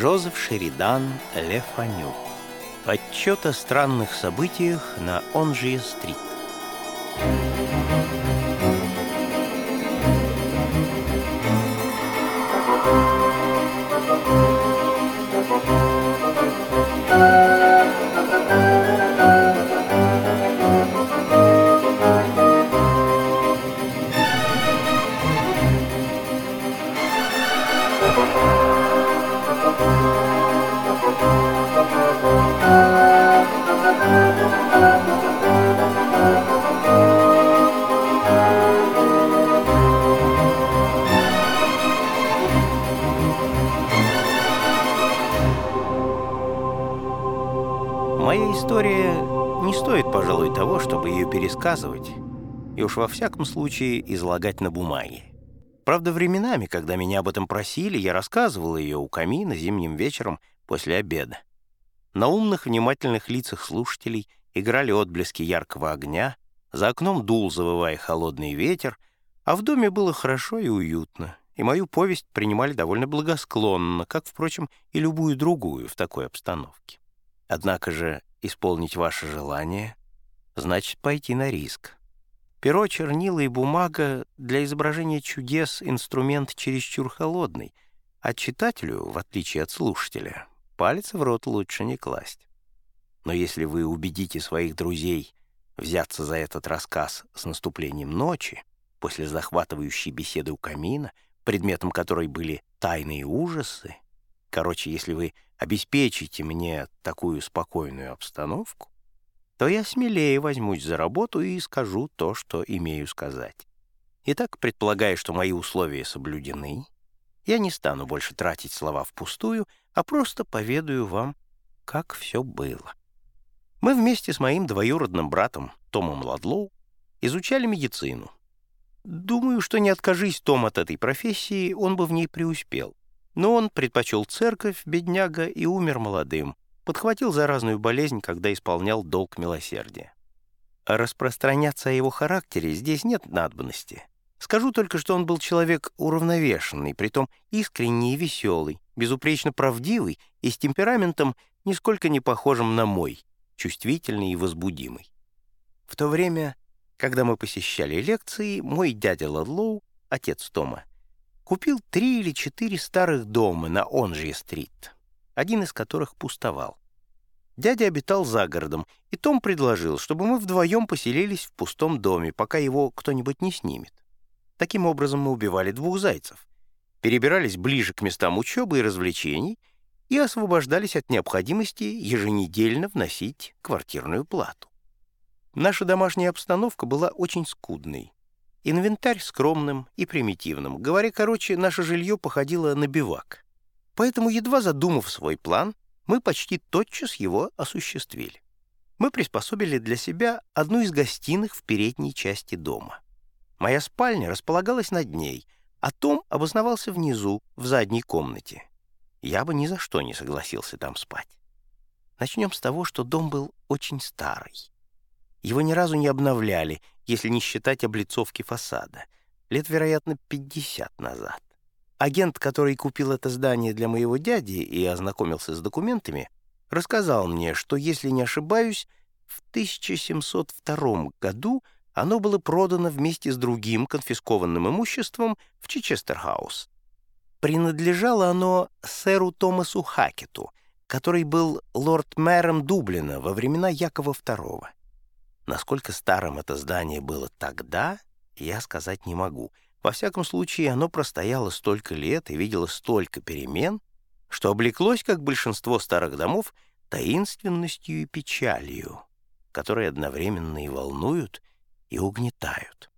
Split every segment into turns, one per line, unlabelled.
Жозеф Шеридан Ле Фаню. Отчет о странных событиях на Онжия-стрит. Моя история не стоит, пожалуй, того, чтобы ее пересказывать, и уж во всяком случае излагать на бумаге. Правда, временами, когда меня об этом просили, я рассказывал ее у камина зимним вечером после обеда. На умных, внимательных лицах слушателей играли отблески яркого огня, за окном дул, завывая холодный ветер, а в доме было хорошо и уютно, и мою повесть принимали довольно благосклонно, как, впрочем, и любую другую в такой обстановке. Однако же исполнить ваше желание значит пойти на риск. Перо, чернила и бумага для изображения чудес — инструмент чересчур холодный, а читателю, в отличие от слушателя, палец в рот лучше не класть. Но если вы убедите своих друзей взяться за этот рассказ с наступлением ночи, после захватывающей беседы у камина, предметом которой были тайные ужасы, короче, если вы обеспечите мне такую спокойную обстановку, то я смелее возьмусь за работу и скажу то, что имею сказать. Итак, предполагая, что мои условия соблюдены, я не стану больше тратить слова впустую, а просто поведаю вам, как все было. Мы вместе с моим двоюродным братом Томом Ладлоу изучали медицину. Думаю, что не откажись Том от этой профессии, он бы в ней преуспел. Но он предпочел церковь, бедняга, и умер молодым. Подхватил заразную болезнь, когда исполнял долг милосердия. Распространяться о его характере здесь нет надобности. Скажу только, что он был человек уравновешенный, притом искренний и веселый, безупречно правдивый и с темпераментом, нисколько не похожим на мой, чувствительный и возбудимый. В то время, когда мы посещали лекции, мой дядя Ладлоу, отец Тома, купил три или четыре старых дома на Онжье-стрит, один из которых пустовал. Дядя обитал за городом, и Том предложил, чтобы мы вдвоем поселились в пустом доме, пока его кто-нибудь не снимет. Таким образом мы убивали двух зайцев, перебирались ближе к местам учебы и развлечений и освобождались от необходимости еженедельно вносить квартирную плату. Наша домашняя обстановка была очень скудной. Инвентарь скромным и примитивным. Говоря короче, наше жилье походило на бивак. Поэтому, едва задумав свой план, мы почти тотчас его осуществили. Мы приспособили для себя одну из гостиных в передней части дома. Моя спальня располагалась над ней, а Том обосновался внизу, в задней комнате. Я бы ни за что не согласился там спать. Начнем с того, что дом был очень старый. Его ни разу не обновляли, если не считать облицовки фасада. Лет, вероятно, 50 назад. Агент, который купил это здание для моего дяди и ознакомился с документами, рассказал мне, что, если не ошибаюсь, в 1702 году оно было продано вместе с другим конфискованным имуществом в Чичестерхаус. Принадлежало оно сэру Томасу Хакету, который был лорд-мэром Дублина во времена Якова II. Насколько старым это здание было тогда, я сказать не могу. Во всяком случае, оно простояло столько лет и видело столько перемен, что облеклось, как большинство старых домов, таинственностью и печалью, которые одновременно и волнуют, и угнетают.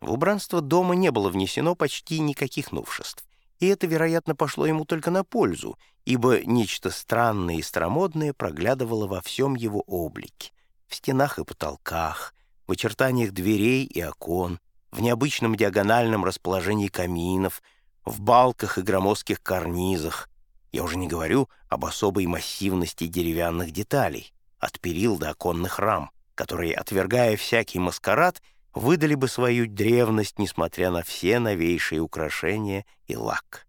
В убранство дома не было внесено почти никаких новшеств, и это, вероятно, пошло ему только на пользу, ибо нечто странное и старомодное проглядывало во всем его облике — в стенах и потолках, в очертаниях дверей и окон, в необычном диагональном расположении каминов, в балках и громоздких карнизах. Я уже не говорю об особой массивности деревянных деталей, от перил до оконных рам, которые, отвергая всякий маскарад, выдали бы свою древность, несмотря на все новейшие украшения и лак.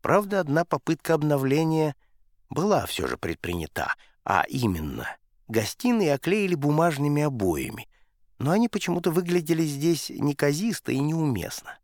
Правда, одна попытка обновления была все же предпринята, а именно, гостиные оклеили бумажными обоями, но они почему-то выглядели здесь неказисто и неуместно.